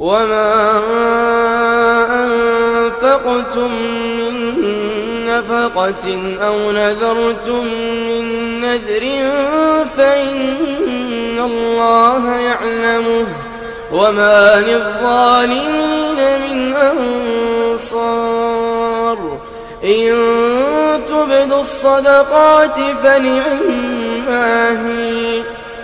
وما أنفقتم من نفقة أو نذرتم من نذر فإن الله يعلمه وما للظالمين من أنصار إن تبدوا الصدقات فنعما هي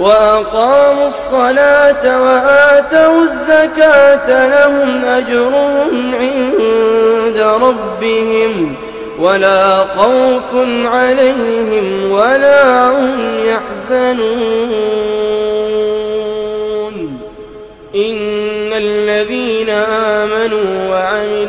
وأقاموا الصلاة وآتوا الزكاة لهم أجرهم عند ربهم ولا خوف عليهم ولا هم يحزنون. إن الذين آمنوا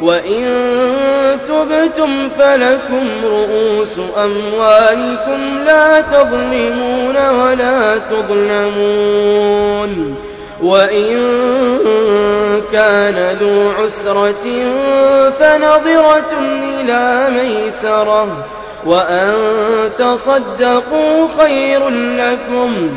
وإن تبتم فلكم رؤوس أموالكم لا تظلمون ولا تظلمون وإن كان ذو عسرة فنظرة إلى ميسرة وأن تصدقوا خير لكم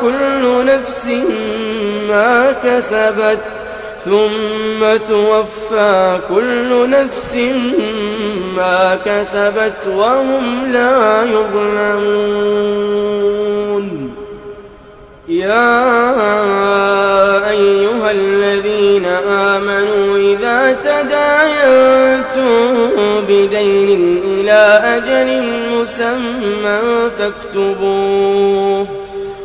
كل نفس ما كسبت ثم توفى كل نفس ما كسبت وهم لا يظلمون. يا أيها الذين آمنوا إذا تداينتم بدين إلى أجل مسمى فاكتبوه.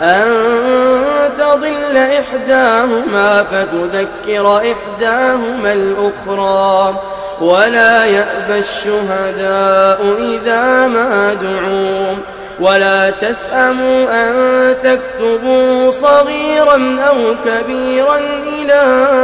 أن تضل إحداهما فتذكر إحداهما الأخرى. ولا يأبى الشهداء إذا ما دعوا. ولا تسأموا أن تكتبوا صغيرا أو كبيرا إلى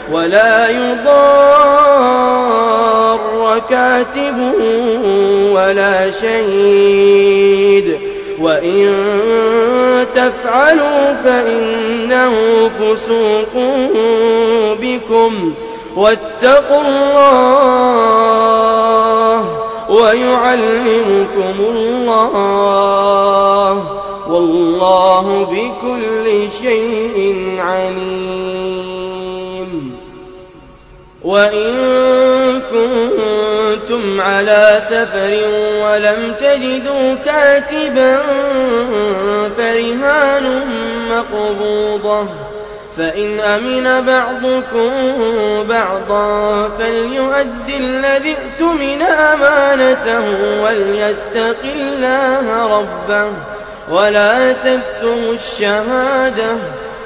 ولا يضار كاتب ولا شهيد. وإن تفعلوا فإنه فسوق بكم. واتقوا الله ويعلمكم الله. والله بكل شيء عليم. وإن كنتم على سفر ولم تجدوا كاتبا فرهان مقبوضة فإن أمن بعضكم بعضا فليؤد الذي ائتمن أمانته وليتق الله ربه ولا تكتموا الشهادة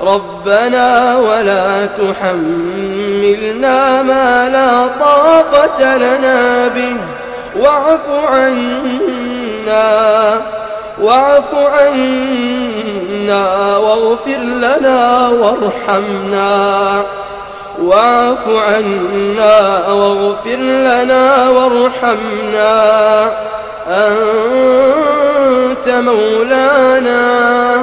ربنا ولا تحملنا ما لا طاقة لنا به. واعف عنا واعف عنا واغفر لنا وارحمنا. واعف عنا واغفر لنا وارحمنا. أنت مولانا